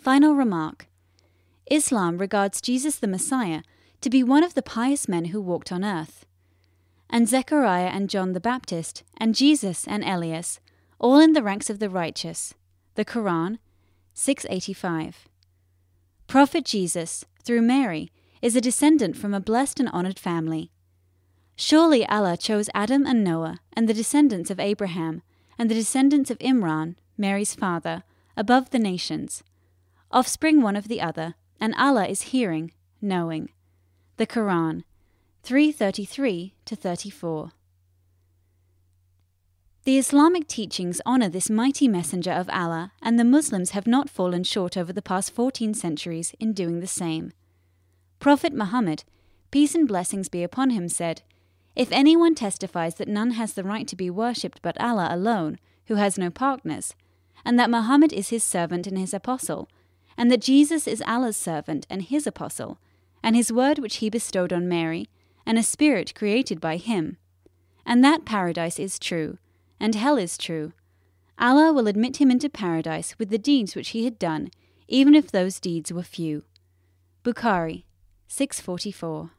Final remark Islam regards Jesus the Messiah to be one of the pious men who walked on earth. And Zechariah and John the Baptist, and Jesus and Elias, all in the ranks of the righteous. The Quran, 685. Prophet Jesus, through Mary, is a descendant from a blessed and honored family. Surely Allah chose Adam and Noah and the descendants of Abraham and the descendants of Imran, Mary's father, above the nations, offspring one of the other, and Allah is hearing, knowing. The Quran 333 to 34. The Islamic teachings honor this mighty messenger of Allah, and the Muslims have not fallen short over the past 14 centuries in doing the same. Prophet Muhammad, peace and blessings be upon him, said, If anyone testifies that none has the right to be worshipped but Allah alone, who has no partners, and that Muhammad is his servant and his apostle, and that Jesus is Allah's servant and his apostle, and his word which he bestowed on Mary, and a spirit created by him, and that paradise is true, and hell is true, Allah will admit him into paradise with the deeds which he had done, even if those deeds were few. Bukhari 644